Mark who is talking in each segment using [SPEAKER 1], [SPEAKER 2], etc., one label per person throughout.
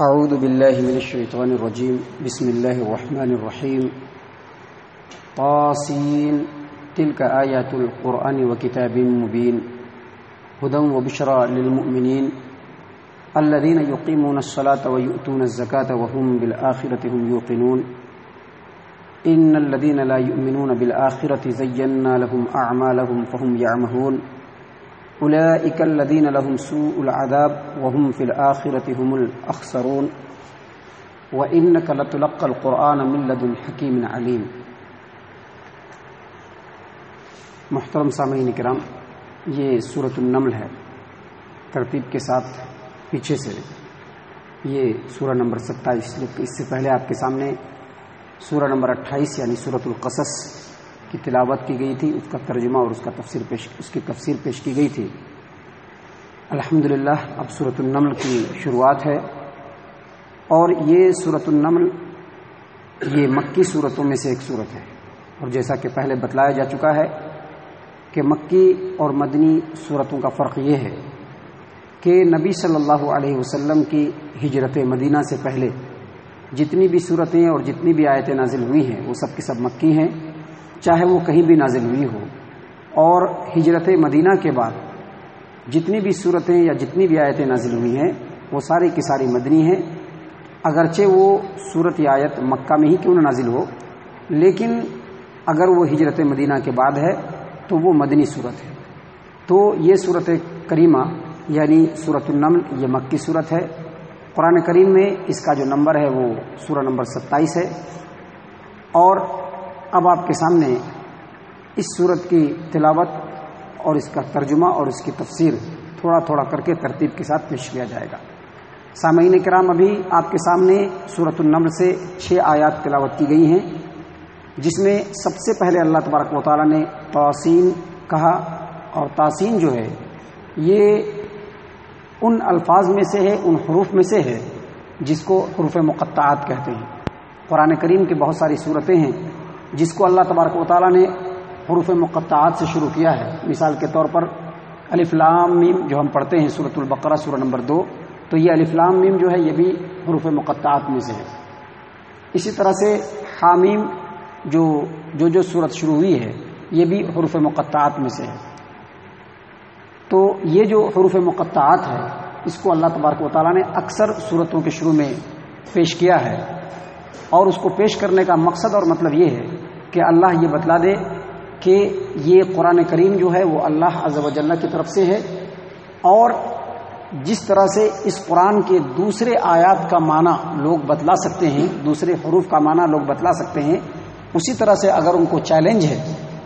[SPEAKER 1] أعوذ بالله من الشيطان الرجيم. بسم الله الرحمن الرحيم. طاسين. تلك آيات القرآن وكتاب مبين. هدى وبشرى للمؤمنين الذين يقيمون الصلاة ويؤتون الزكاة وهم بالآخرة هم يوقنون. إن الذين لا يؤمنون بالآخرة زينا لهم أعمالهم فهم يعمهون. أولئك الذين لهم سوء العذاب وهم في الآخرة هم الأخسرون. وإنك لتلقى القرآن من لدن حكيم عليم. محترم سامعین کرام، یہ صورت النمل ہے، ترتیب کے ساتھ پیچھے سے۔ یہ سورہ نمبر ستائیس اس سے پہلے آپ کے سامنے سورہ نمبر اٹھائیس یعنی صورت القصص کی تلاوت کی گئی تھی، اس کا ترجمہ اور اس کا تفسیر پیش، اس کی تفسیر پیش کی گئی تھی۔ الحمد للہ اب صورت النمل کی شروعات ہے۔ اور یہ صورت النمل، یہ مکی صورتوں میں سے ایک صورت ہے۔ اور جیسا کہ پہلے بتلایا جا چکا ہے کہ مکی اور مدنی صورتوں کا فرق یہ ہے کہ نبی صلی اللہ علیہ وسلم کی ہجرت مدینہ سے پہلے جتنی بھی صورتیں اور جتنی بھی آیتیں نازل ہوئی ہیں، وہ سب کی سب مکی ہیں۔ چاہے وہ کہیں بھی نازل ہوئی ہو۔ اور ہجرت مدینہ کے بعد جتنی بھی صورتیں یا جتنی بھی آیتیں نازل ہوئی ہیں، وہ ساری کی ساری مدنی ہیں۔ اگرچہ وہ صورت یا آیت مکہ میں ہی کیوں نہ نازل ہو، لیکن اگر وہ ہجرت مدینہ کے بعد ہے، تو وہ مدنی صورت ہے۔ تو یہ صورت کریمہ یعنی صورت النمل، یہ مکی صورت ہے۔ قرآن کریم میں اس کا جو نمبر ہے، وہ سورہ نمبر ستائیس ہے۔ اور اب آپ کے سامنے اس صورت کی تلاوت اور اس کا ترجمہ اور اس کی تفسیر تھوڑا تھوڑا کر کے ترتیب کے ساتھ پیش کیا جائے گا۔ سامعین کرام، ابھی آپ کے سامنے صورت النمل سے چھ آیات تلاوت کی گئی ہیں، جس میں سب سے پہلے اللہ تبارک و تعالیٰ نے توسین کہا اور تاسین جو ہے، یہ ان الفاظ میں سے ہے، ان حروف میں سے ہے، جس کو حروف مقطعات کہتے ہیں۔ قرآن کریم کی بہت ساری صورتیں ہیں جس کو اللہ تبارک و تعالیٰ نے حروف مقطعات سے شروع کیا ہے۔ مثال کے طور پر الفلام میم جو ہم پڑھتے ہیں صورت البقرہ سورہ نمبر دو، تو یہ الفلام میم جو ہے یہ بھی حروف مقطعات میں سے ہے۔ اسی طرح سے حامیم جو جو جو صورت شروع ہوئی ہے، یہ بھی حروف مقطعات میں سے ہے۔ تو یہ جو حروف مقطعات ہے، اس کو اللہ تبارک و تعالیٰ نے اکثر صورتوں کے شروع میں پیش کیا ہے۔ اور اس کو پیش کرنے کا مقصد اور مطلب یہ ہے کہ اللہ یہ بتلا دے کہ یہ قرآن کریم جو ہے وہ اللہ عز و کی طرف سے ہے اور جس طرح سے اس قرآن کے دوسرے آیات کا معنی لوگ بتلا سکتے ہیں، دوسرے حروف کا معنی لوگ بتلا سکتے ہیں، اسی طرح سے اگر ان کو چیلنج ہے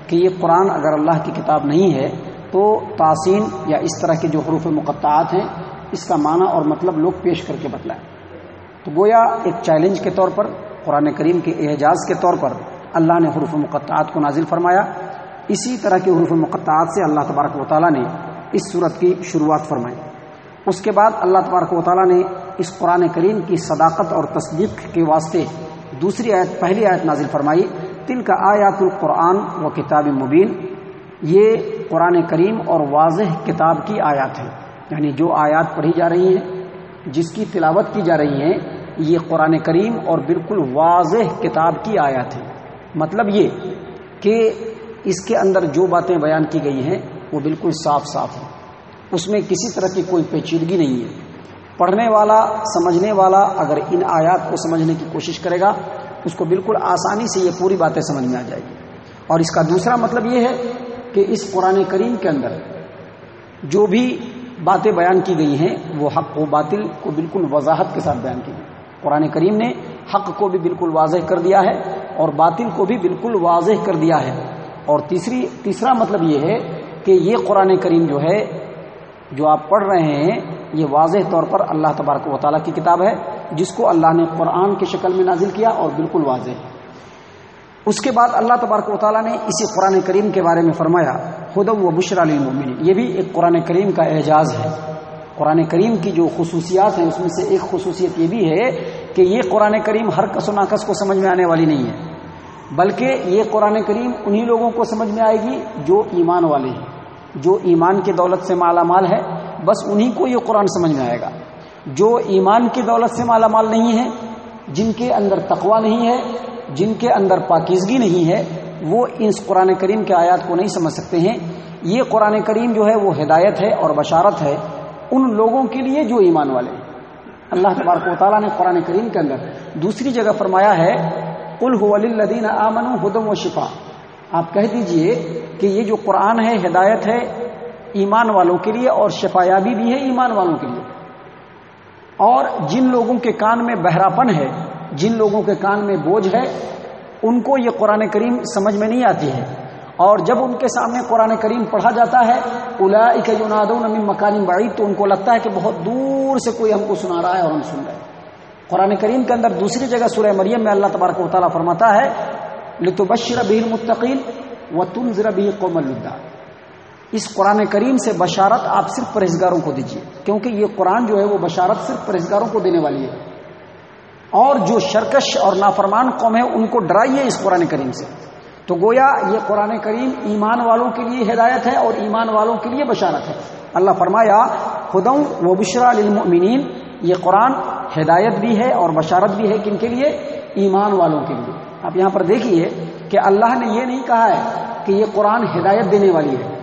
[SPEAKER 1] کہ یہ قرآن اگر اللہ کی کتاب نہیں ہے تو تاسین یا اس طرح کے جو حروف مقطعات ہیں، اس کا معنی اور مطلب لوگ پیش کر کے بتلائیں۔ تو گویا ایک چیلنج کے طور پر قرآن کریم کے اعجاز کے طور پر اللہ نے حروف مقطعات کو نازل فرمایا۔ اسی طرح کے حروف مقطعات سے اللہ تبارک و تعالیٰ نے اس صورت کی شروعات فرمائی۔ اس کے بعد اللہ تبارک و تعالیٰ نے اس قرآن کریم کی صداقت اور تصدیق کے واسطے دوسری آیت، پہلی آیت نازل فرمائی۔ تل کا آیات القرآن و کتاب مبین۔ یہ قرآن کریم اور واضح کتاب کی آیات ہیں یعنی جو آیات پڑھی جا رہی ہیں، جس کی تلاوت کی جا رہی ہیں یہ قرآن کریم اور بالکل واضح کتاب کی آیات ہے۔ مطلب یہ کہ اس کے اندر جو باتیں بیان کی گئی ہیں، وہ بالکل صاف صاف ہیں۔ اس میں کسی طرح کی کوئی پیچیدگی نہیں ہے۔ پڑھنے والا، سمجھنے والا اگر ان آیات کو سمجھنے کی کوشش کرے گا، اس کو بالکل آسانی سے یہ پوری باتیں سمجھ میں آ جائے گی۔ اور اس کا دوسرا مطلب یہ ہے کہ اس قرآن کریم کے اندر جو بھی باتیں بیان کی گئی ہیں، وہ حق و باطل کو بالکل وضاحت کے ساتھ بیان کی گئی۔ قرآن کریم نے حق کو بھی بالکل واضح کر دیا ہے اور باطل کو بھی بالکل واضح کر دیا ہے۔ اور تیسری، تیسرا مطلب یہ ہے کہ یہ قرآن کریم جو ہے، جو آپ پڑھ رہے ہیں، یہ واضح طور پر اللہ تبارک و تعالیٰ کی کتاب ہے، جس کو اللہ نے قرآن کی شکل میں نازل کیا اور بالکل واضح۔ اس کے بعد اللہ تبارک و تعالیٰ نے اسی قرآن کریم کے بارے میں فرمایا خدم و بشرا للمؤمنین یہ بھی ایک قرآن کریم کا اعجاز ہے۔ قرآن کریم کی جو خصوصیات ہیں، اس میں سے ایک خصوصیت یہ بھی ہے کہ یہ قرآن کریم ہر کس و ناقص کو سمجھ میں آنے والی نہیں ہے۔ بلکہ یہ قرآن کریم انہی لوگوں کو سمجھ میں آئے گی جو ایمان والے ہیں، جو ایمان کی دولت سے مالا مال ہے۔ بس انہی کو یہ قرآن سمجھ میں آئے گا۔ جو ایمان کی دولت سے مالا مال نہیں ہے، جن کے اندر تقوا نہیں ہے، جن کے اندر پاکیزگی نہیں ہے، وہ اس قرآن کریم کے آیات کو نہیں سمجھ سکتے ہیں۔ یہ قرآن کریم جو ہے، وہ ہدایت ہے اور بشارت ہے۔ ان لوگوں کے لیے جو ایمان والے ہیں۔ اللہ تبارک و تعالیٰ نے قرآن کریم کے اندر دوسری جگہ فرمایا ہے کل الدین آمن ہدم و شفا آپ کہہ دیجیے کہ یہ جو قرآن ہے، ہدایت ہے ایمان والوں کے لیے اور شفایابی بھی ہے ایمان والوں کے لیے۔ اور جن لوگوں کے کان میں بہراپن ہے، جن لوگوں کے کان میں بوجھ ہے، ان کو یہ قرآن کریم سمجھ میں نہیں آتی ہے۔ اور جب ان کے سامنے قرآن کریم پڑھا جاتا ہے الا مکانی باڑی تو ان کو لگتا ہے کہ بہت دور سے کوئی ہم کو سنا رہا ہے اور ہم سن رہے ہیں۔ قرآن کریم کے اندر دوسری جگہ سورہ مریم میں اللہ تبارک و تعالیٰ فرماتا ہے، لتبشر به المتقین وتنذر به قوم اللدہ اس قرآن کریم سے بشارت آپ صرف پرہزگاروں کو دیجیے کیونکہ یہ قرآن جو ہے وہ بشارت صرف پرہزگاروں کو دینے والی ہے۔ اور جو شرکش اور نافرمان قوم ہے ان کو ڈرائیے اس قرآن کریم سے۔ تو گویا یہ قرآن کریم ایمان والوں کے لیے ہدایت ہے اور ایمان والوں کے لیے بشارت ہے۔ اللہ فرمایا خدم و بشرا للمؤمنین یہ قرآن ہدایت بھی ہے اور بشارت بھی ہے کن کے لیے؟ ایمان والوں کے لیے۔ آپ یہاں پر دیکھیے کہ اللہ نے یہ نہیں کہا ہے کہ یہ قرآن ہدایت دینے والی ہے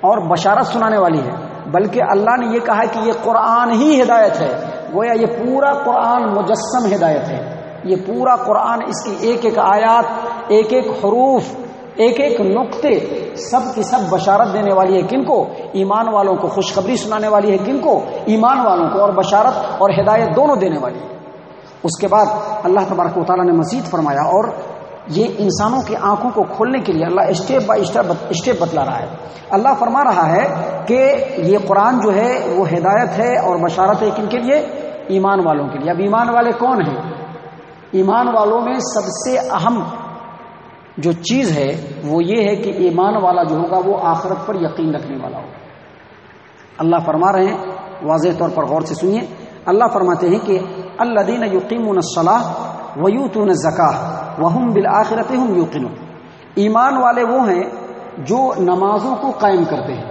[SPEAKER 1] اور بشارت سنانے والی ہے، بلکہ اللہ نے یہ کہا ہے کہ یہ قرآن ہی ہدایت ہے۔ گویا یہ پورا قرآن مجسم ہدایت ہے۔ یہ پورا قرآن اس کی ایک ایک آیات ایک ایک حروف، ایک ایک نقطے سب کی سب بشارت دینے والی ہے کن کو؟ ایمان والوں کو، خوشخبری سنانے والی ہے کن کو؟ ایمان والوں کو، اور بشارت اور ہدایت دونوں دینے والی ہے۔ اس کے بعد اللہ تبارک و تعالیٰ نے مزید فرمایا، اور یہ انسانوں کی آنکھوں کو کھولنے کے لیے اللہ اسٹیپ بائی اسٹیپ بتلا رہا ہے۔ اللہ فرما رہا ہے کہ یہ قرآن جو ہے وہ ہدایت ہے اور بشارت ہے کن کے لیے؟ ایمان والوں کے لیے۔ اب ایمان والے کون ہیں؟ ایمان والوں میں سب سے اہم جو چیز ہے وہ یہ ہے کہ ایمان والا جو ہوگا وہ آخرت پر یقین رکھنے والا ہوگا۔ اللہ فرما رہے ہیں، واضح طور پر غور سے سنیے۔ اللہ فرماتے ہیں کہ اللہ دین یقین الصلاح ویوتون زکا وہم بالآخرت ہم یوقن ایمان والے وہ ہیں جو نمازوں کو قائم کرتے ہیں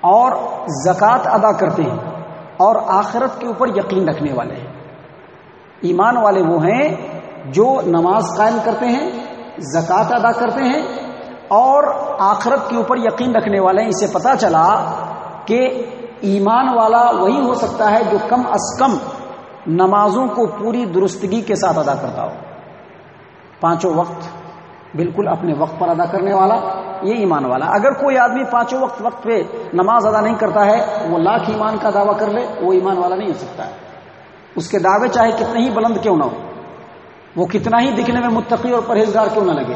[SPEAKER 1] اور زکوٰۃ ادا کرتے ہیں اور آخرت کے اوپر یقین رکھنے والے ہیں۔ ایمان والے وہ ہیں جو نماز قائم کرتے ہیں زکوٰۃ ادا کرتے ہیں اور آخرت کے اوپر یقین رکھنے والے ہیں۔ اسے پتا چلا کہ ایمان والا وہی ہو سکتا ہے جو کم از کم نمازوں کو پوری درستگی کے ساتھ ادا کرتا ہو۔ پانچوں وقت بالکل اپنے وقت پر ادا کرنے والا، یہ ایمان والا۔ اگر کوئی آدمی پانچوں وقت وقت پہ نماز ادا نہیں کرتا ہے، وہ لاکھ ایمان کا دعویٰ کر لے، وہ ایمان والا نہیں ہو سکتا ہے۔ اس کے دعوے چاہے کتنے ہی بلند کیوں نہ ہو۔ وہ کتنا ہی دکھنے میں متقی اور پرہیزگار کیوں نہ لگے۔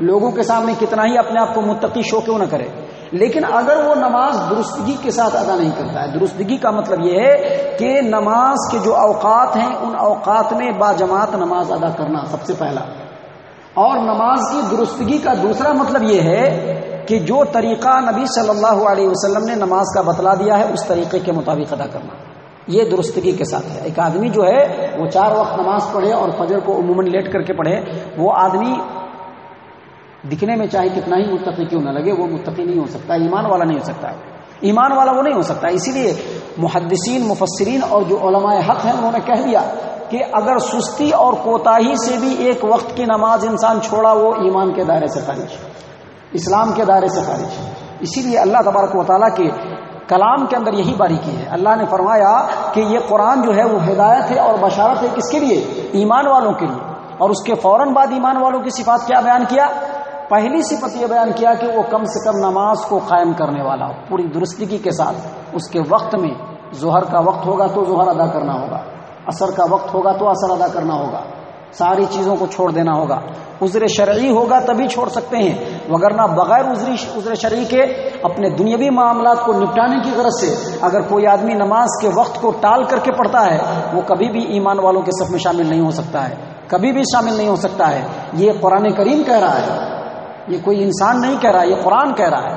[SPEAKER 1] لوگوں کے سامنے کتنا ہی اپنے آپ کو متقی شو کیوں نہ کرے۔ لیکن اگر وہ نماز درستگی کے ساتھ ادا نہیں کرتا ہے، درستگی کا مطلب یہ ہے کہ نماز کے جو اوقات ہیں، ان اوقات میں با جماعت نماز ادا کرنا سب سے پہلا۔ اور نماز کی درستگی کا دوسرا مطلب یہ ہے کہ جو طریقہ نبی صلی اللہ علیہ وسلم نے نماز کا بتلا دیا ہے، اس طریقے کے مطابق ادا کرنا۔ یہ درستگی کے ساتھ ہے۔ ایک آدمی جو ہے، وہ چار وقت نماز پڑھے اور فجر کو عموماً لیٹ کر کے پڑھے، وہ آدمی دکھنے میں چاہے کتنا ہی متقی کیوں نہ لگے، وہ متقی نہیں ہو سکتا، ایمان والا نہیں ہو سکتا۔ ایمان والا وہ نہیں ہو سکتا۔ اسی لیے محدثین، مفسرین اور جو علماء حق ہیں، انہوں نے کہہ دیا کہ اگر سستی اور کوتاہی سے بھی ایک وقت کی نماز انسان چھوڑا، وہ ایمان کے دائرے سے خارج اسلام کے دائرے سے خارج اسی لیے اللہ تبارک و تعالیٰ کے کلام کے اندر یہی باریکی ہے۔ اللہ نے فرمایا کہ یہ قرآن جو ہے وہ ہدایت ہے اور بشارت ہے کس کے لیے؟ ایمان والوں کے لیے۔ اور اس کے فوراً بعد ایمان والوں کی صفات کیا بیان کیا؟ پہلی صفت یہ بیان کیا کہ وہ کم سے کم نماز کو قائم کرنے والا پوری درستگی کے ساتھ۔ اس کے وقت میں ظہر کا وقت ہوگا تو ظہر ادا کرنا ہوگا اثر کا وقت ہوگا تو اثر ادا کرنا ہوگا۔ ساری چیزوں کو چھوڑ دینا ہوگا۔ عذر شرعی ہوگا تبھی چھوڑ سکتے ہیں۔ وگرنہ بغیر عذر شرعی کے اپنے دنیاوی معاملات کو نپٹانے کی غرض سے اگر کوئی آدمی نماز کے وقت کو ٹال کر کے پڑھتا ہے، وہ کبھی بھی ایمان والوں کے صف میں شامل نہیں ہو سکتا ہے۔ کبھی بھی شامل نہیں ہو سکتا ہے۔ یہ قرآن کریم کہہ رہا ہے۔ یہ کوئی انسان نہیں کہہ رہا، یہ قرآن کہہ رہا ہے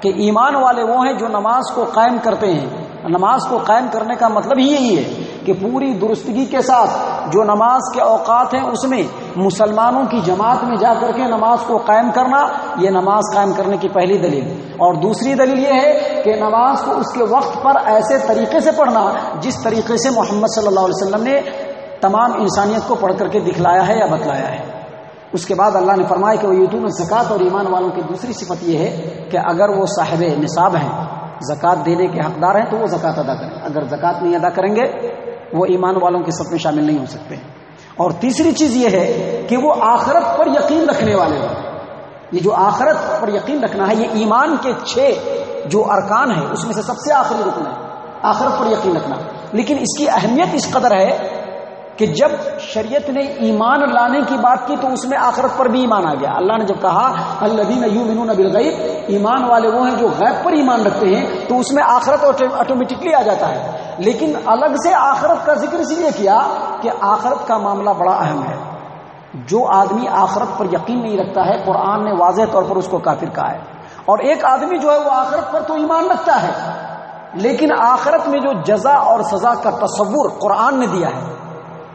[SPEAKER 1] کہ ایمان والے وہ ہیں جو نماز کو قائم کرتے ہیں۔ نماز کو قائم کرنے کا مطلب ہی یہی ہے کہ پوری درستگی کے ساتھ جو نماز کے اوقات ہیں اس میں مسلمانوں کی جماعت میں جا کر کے نماز کو قائم کرنا، یہ نماز قائم کرنے کی پہلی دلیل اور دوسری دلیل یہ ہے کہ نماز کو اس کے وقت پر ایسے طریقے سے پڑھنا جس طریقے سے محمد صلی اللہ علیہ وسلم نے تمام انسانیت کو پڑھ کر کے دکھلایا ہے یا بتلایا ہے۔ اس کے بعد اللہ نے فرمایا کہ وہ یوتون زکوٰۃ اور ایمان والوں کی دوسری صفت یہ ہے کہ اگر وہ صاحب نصاب ہیں زکوٰۃ دینے کے حقدار ہیں تو وہ زکوٰۃ ادا کریں۔ اگر زکوٰۃ نہیں ادا کریں گے وہ ایمان والوں کے سب میں شامل نہیں ہو سکتے اور تیسری چیز یہ ہے کہ وہ آخرت پر یقین رکھنے والے ہوں۔ یہ جو آخرت پر یقین رکھنا ہے، یہ ایمان کے چھ جو ارکان ہیں، اس میں سے سب سے آخری رکن ہے۔ آخرت پر یقین رکھنا۔ لیکن اس کی اہمیت اس قدر ہے کہ جب شریعت نے ایمان لانے کی بات کی تو اس میں آخرت پر بھی ایمان آ گیا۔ اللہ نے جب کہا اللہ ایمان والے وہ ہیں جو غیب پر ایمان رکھتے ہیں، تو اس میں آخرت آٹومیٹکلی آ جاتا ہے۔ لیکن الگ سے آخرت کا ذکر اس لیے کیا کہ آخرت کا معاملہ بڑا اہم ہے۔ جو آدمی آخرت پر یقین نہیں رکھتا ہے، قرآن نے واضح طور پر اس کو کافر کہا ہے۔ اور ایک آدمی جو ہے وہ آخرت پر تو ایمان رکھتا ہے، لیکن آخرت میں جو جزا اور سزا کا تصور قرآن نے دیا ہے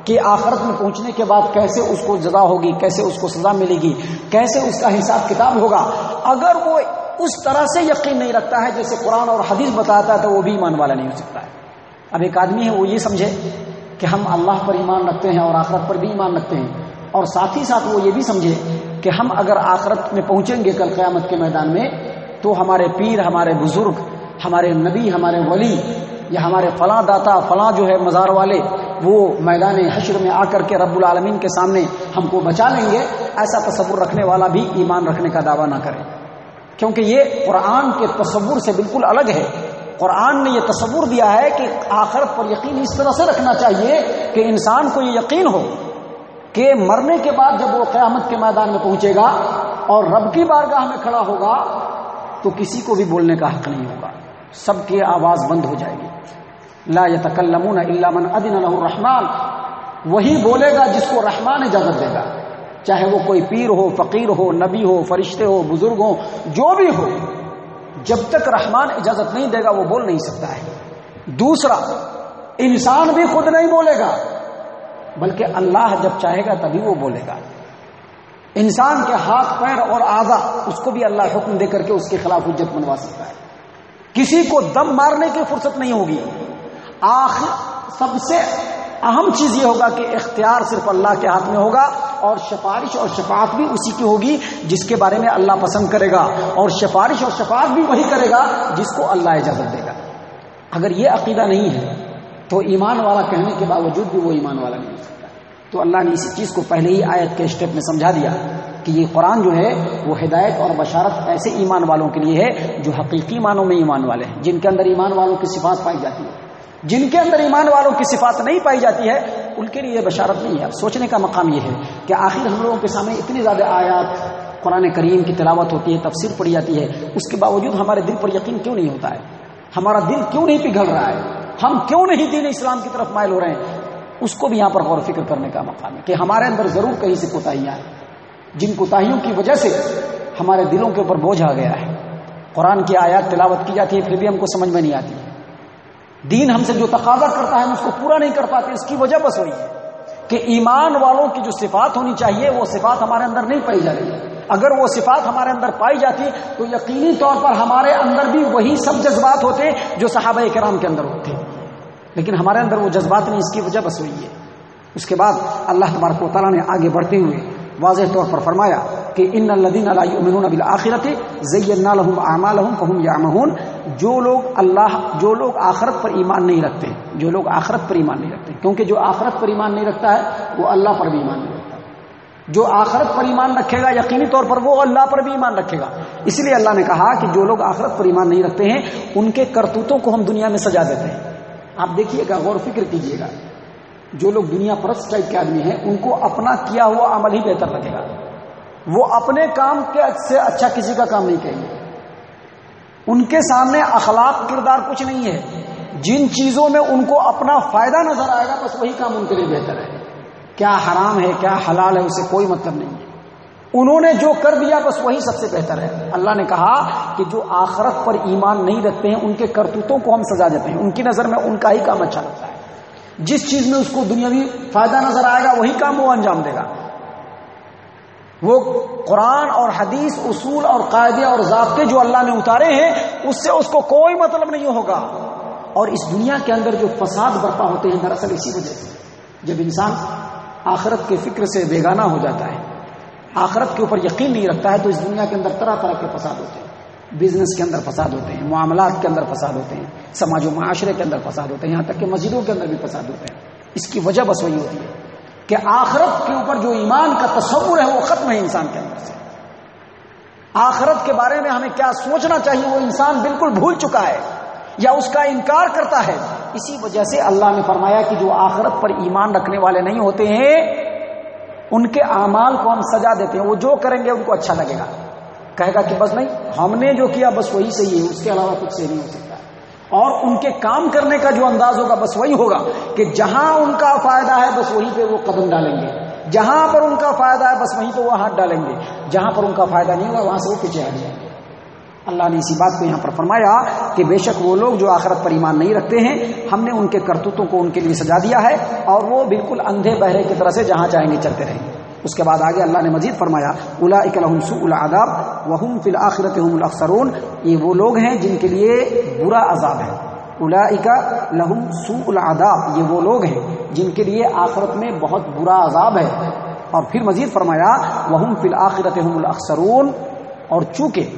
[SPEAKER 1] کہ آخرت میں پہنچنے کے بعد کیسے اس کو جزا ہوگی، کیسے اس کو سزا ملے گی، کیسے اس کا حساب کتاب ہوگا۔ اگر وہ اس طرح سے یقین نہیں رکھتا ہے، جیسے قرآن اور حدیث بتاتا ہے، تو وہ بھی ایمان والا نہیں ہو سکتا ہے۔ اب ایک آدمی ہے، وہ یہ سمجھے کہ ہم اللہ پر ایمان رکھتے ہیں اور آخرت پر بھی ایمان رکھتے ہیں۔ اور ساتھ ہی ساتھ وہ یہ بھی سمجھے کہ ہم اگر آخرت میں پہنچیں گے کل قیامت کے میدان میں، تو ہمارے پیر، ہمارے بزرگ، ہمارے نبی، ہمارے ولی یا ہمارے فلاں داتا، فلاں جو ہے مزار والے وہ میدان حشر میں آ کر کے رب العالمین کے سامنے ہم کو بچا لیں گے، ایسا تصور رکھنے والا بھی ایمان رکھنے کا دعویٰ نہ کرے۔ کیونکہ یہ قرآن کے تصور سے بالکل الگ ہے۔ قرآن نے یہ تصور دیا ہے کہ آخرت پر یقین اس طرح سے رکھنا چاہیے کہ انسان کو یہ یقین ہو کہ مرنے کے بعد جب وہ قیامت کے میدان میں پہنچے گا اور رب کی بارگاہ میں کھڑا ہوگا تو کسی کو بھی بولنے کا حق نہیں ہوگا۔ سب کی آواز بند ہو جائے گی۔ لا يتكلمون الا من اذن له الرحمن. وہی بولے گا جس کو رحمان اجازت دے گا. چاہے وہ کوئی پیر ہو، فقیر ہو، نبی ہو، فرشتے ہو، بزرگ ہو، جو بھی ہو، جب تک رحمان اجازت نہیں دے گا وہ بول نہیں سکتا ہے. دوسرا، انسان بھی خود نہیں بولے گا، بلکہ اللہ جب چاہے گا تبھی وہ بولے گا. انسان کے ہاتھ، پیر اور آزا، اس کو بھی اللہ حکم دے کر کے اس کے خلاف حجت بنوا سکتا ہے. کسی کو دم مارنے کی فرصت نہیں ہوگی. آخر سب سے اہم چیز یہ ہوگا کہ اختیار صرف اللہ کے ہاتھ میں ہوگا اور سفارش اور شفاعت بھی اسی کی ہوگی جس کے بارے میں اللہ پسند کرے گا اور سفارش اور شفاعت بھی وہی کرے گا جس کو اللہ اجازت دے گا۔ اگر یہ عقیدہ نہیں ہے تو ایمان والا کہنے کے باوجود بھی وہ ایمان والا نہیں ہو سکتا۔ تو اللہ نے اسی چیز کو پہلے ہی آیت کے اسٹیپ میں سمجھا دیا کہ یہ قرآن جو ہے وہ ہدایت اور بشارت ایسے ایمان والوں کے لیے ہے جو حقیقی معنوں میں ایمان والے ہیں، جن کے اندر ایمان والوں کی صفات پائی جاتی ہے جن کے اندر ایمان والوں کی صفات نہیں پائی جاتی ہے، ان کے لیے بشارت نہیں ہے۔ سوچنے کا مقام یہ ہے کہ آخر ہم لوگوں کے سامنے اتنی زیادہ آیات قرآن کریم کی تلاوت ہوتی ہے، تفسیر پڑھی جاتی ہے، اس کے باوجود ہمارے دل پر یقین کیوں نہیں ہوتا ہے؟ ہمارا دل کیوں نہیں پگھل رہا ہے؟ ہم کیوں نہیں دین اسلام کی طرف مائل ہو رہے ہیں؟ اس کو بھی یہاں پر غور و فکر کرنے کا مقام ہے کہ ہمارے اندر ضرور کہیں سے کوتاہیاں ہیں۔ جن کوتاہیوں کی وجہ سے ہمارے دلوں کے اوپر بوجھ آ گیا ہے۔ قرآن کی آیات تلاوت کی جاتی ہے، پھر بھی ہم کو سمجھ میں نہیں آتی۔ دین ہم سے جو تقاضا کرتا ہے ہم اس کو پورا نہیں کر پاتے، اس کی وجہ بس وہی ہے کہ ایمان والوں کی جو صفات ہونی چاہیے، وہ صفات ہمارے اندر نہیں پائی جا رہی اگر وہ صفات ہمارے اندر پائی جاتی، تو یقینی طور پر ہمارے اندر بھی وہی سب جذبات ہوتے جو صحابہ کرام کے اندر ہوتے۔ لیکن ہمارے اندر وہ جذبات نہیں، اس کی وجہ بس ہوئی ہے۔ اس کے بعد اللہ تبارک و تعالیٰ نے آگے بڑھتے ہوئے واضح طور پر فرمایا کہ ان الدین بالآخرت زینا لہم اعمالہم فہم یعمہون۔ جو لوگ اللہ، جو لوگ آخرت پر ایمان نہیں رکھتے، جو لوگ آخرت پر ایمان نہیں رکھتے، کیونکہ جو آخرت پر ایمان نہیں رکھتا ہے، وہ اللہ پر بھی ایمان نہیں رکھتا۔ جو آخرت پر ایمان رکھے گا، یقینی طور پر وہ اللہ پر بھی ایمان رکھے گا۔ اس لیے اللہ نے کہا کہ جو لوگ آخرت پر ایمان نہیں رکھتے ہیں، ان کے کرتوتوں کو ہم دنیا میں سجا دیتے ہیں۔ آپ دیکھیے گا، غور فکر کیجیے گا۔ جو لوگ دنیا پرست ٹائپ کے آدمی ہیں، ان کو اپنا کیا ہوا عمل ہی بہتر لگے گا۔ وہ اپنے کام کے سے اچھا کسی کا کام نہیں کہیں گے۔ ان کے سامنے اخلاق کردار کچھ نہیں ہے۔ جن چیزوں میں ان کو اپنا فائدہ نظر آئے گا، بس وہی کام ان کے لیے بہتر ہے۔ کیا حرام ہے، کیا حلال ہے، اسے کوئی مطلب نہیں ہے۔ انہوں نے جو کر دیا، بس وہی سب سے بہتر ہے۔ اللہ نے کہا کہ جو آخرت پر ایمان نہیں رکھتے ہیں، ان کے کرتوتوں کو ہم سزا دیتے ہیں۔ ان کی نظر میں ان کا ہی کام اچھا لگتا ہے۔ جس چیز میں اس کو دنیاوی فائدہ نظر آئے گا، وہی کام وہ انجام دے گا۔ وہ قرآن اور حدیث، اصول اور قاعدے اور ضابطے جو اللہ نے اتارے ہیں، اس سے اس کو کوئی مطلب نہیں ہوگا۔ اور اس دنیا کے اندر جو فساد برپا ہوتے ہیں، دراصل اسی وجہ سے۔ جب انسان آخرت کے فکر سے بیگانہ ہو جاتا ہے، آخرت کے اوپر یقین نہیں رکھتا ہے، تو اس دنیا کے اندر طرح طرح کے فساد ہوتے ہیں۔ بزنس کے اندر فساد ہوتے ہیں، معاملات کے اندر فساد ہوتے ہیں، سماج و معاشرے کے اندر فساد ہوتے ہیں، یہاں تک کہ مسجدوں کے اندر بھی فساد ہوتے ہیں۔ اس کی وجہ بس وہی ہوتی ہے۔ کہ آخرت کے اوپر جو ایمان کا تصور ہے وہ ختم ہے انسان کے اندر سے۔ آخرت کے بارے میں ہمیں کیا سوچنا چاہیے وہ انسان بالکل بھول چکا ہے یا اس کا انکار کرتا ہے۔ اسی وجہ سے اللہ نے فرمایا کہ جو آخرت پر ایمان رکھنے والے نہیں ہوتے ہیں، ان کے اعمال کو ہم سجا دیتے ہیں۔ وہ جو کریں گے ان کو اچھا لگے گا۔ کہے گا کہ بس نہیں، ہم نے جو کیا، بس وہی صحیح ہے، اس کے علاوہ کچھ صحیح نہیں ہو سکتا۔ اور ان کے کام کرنے کا جو انداز ہوگا، بس وہی ہوگا کہ جہاں ان کا فائدہ ہے، بس وہیں پہ وہ قدم ڈالیں گے۔ جہاں پر ان کا فائدہ ہے، بس وہیں پہ وہ ہاتھ ڈالیں گے۔ جہاں پر ان کا فائدہ نہیں ہوگا، وہاں سے وہ پیچھے ہٹ جائیں گے۔ اللہ نے اسی بات کو یہاں پر فرمایا کہ بے شک وہ لوگ جو آخرت پر ایمان نہیں رکھتے ہیں، ہم نے ان کے کرتوتوں کو ان کے لیے سجا دیا ہے اور وہ بالکل اندھے بہرے کی طرح سے جہاں چاہیں گے، چلتے رہیں گے۔ اس کے بعد آگے اللہ نے مزید فرمایا الا اکلحم سو العذاب وہم فی الآخرت الاخسرون، یہ وہ لوگ ہیں جن کے لیے برا عذاب ہے۔ الا لہم سو العذاب، یہ وہ لوگ ہیں جن کے لیے آخرت میں بہت برا عذاب ہے۔ اور پھر مزید فرمایا، وہم فی الآخرت الاخسرون، اور چونکہ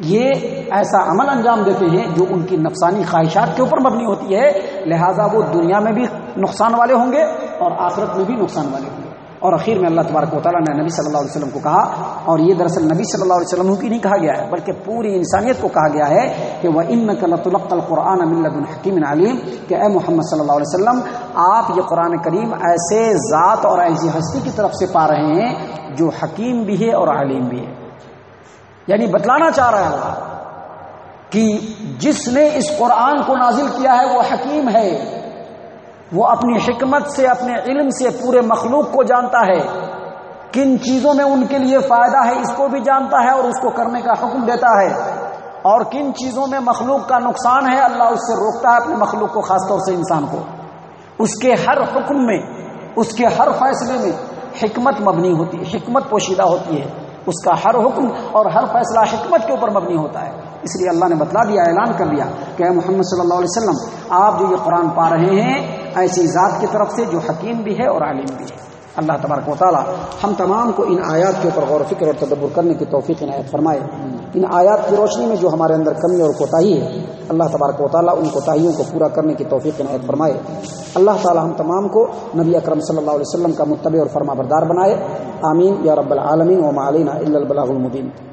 [SPEAKER 1] یہ ایسا عمل انجام دیتے ہیں جو ان کی نفسانی خواہشات کے اوپر مبنی ہوتی ہے، لہٰذا وہ دنیا میں بھی نقصان والے ہوں گے اور آخرت میں بھی نقصان والے ہوں گے۔ اور اخیر میں اللہ تبارک و تعالیٰ نے نبی صلی اللہ علیہ وسلم کو کہا اور یہ دراصل نبی صلی اللہ علیہ وسلم کی نہیں کہا گیا ہے، بلکہ پوری انسانیت کو کہا گیا ہے کہ وہ ان نقل القرآن الحکیم علیم کہ اے محمد صلی اللہ علیہ وسلم، آپ یہ قرآن کریم ایسے ذات اور ایسی ہستی کی طرف سے پا رہے ہیں جو حکیم بھی ہے اور علیم بھی ہے۔ یعنی بتلانا چاہ رہا ہے کہ جس نے اس قرآن کو نازل کیا ہے وہ حکیم ہے۔ وہ اپنی حکمت سے، اپنے علم سے پورے مخلوق کو جانتا ہے۔ کن چیزوں میں ان کے لیے فائدہ ہے، اس کو بھی جانتا ہے اور اس کو کرنے کا حکم دیتا ہے۔ اور کن چیزوں میں مخلوق کا نقصان ہے، اللہ اس سے روکتا ہے اپنے مخلوق کو، خاص طور سے انسان کو۔ اس کے ہر حکم میں، اس کے ہر فیصلے میں حکمت مبنی ہوتی ہے حکمت پوشیدہ ہوتی ہے۔ اس کا ہر حکم اور ہر فیصلہ حکمت کے اوپر مبنی ہوتا ہے۔ اس لیے اللہ نے بتلا دیا، اعلان کر دیا کہ محمد صلی اللہ علیہ وسلم، آپ جو یہ قرآن پا رہے ہیں ایسی ذات کی طرف سے جو حکیم بھی ہے اور عالم بھی ہے۔ اللہ تبارک و تعالیٰ ہم تمام کو ان آیات کے اوپر غور و فکر اور تدبر کرنے کی توفیق عنایت فرمائے۔ ان آیات کی روشنی میں جو ہمارے اندر کمی اور کوتاہی ہے، اللہ تبارک و تعالیٰ ان کوتاہیوں کو پورا کرنے کی توفیق عنایت فرمائے۔ اللہ تعالیٰ ہم تمام کو نبی اکرم صلی اللہ علیہ وسلم کا متبع اور فرما بردار بنائے۔ آمین۔ یا رب العالمین۔ و معلینہ البلاغ المدین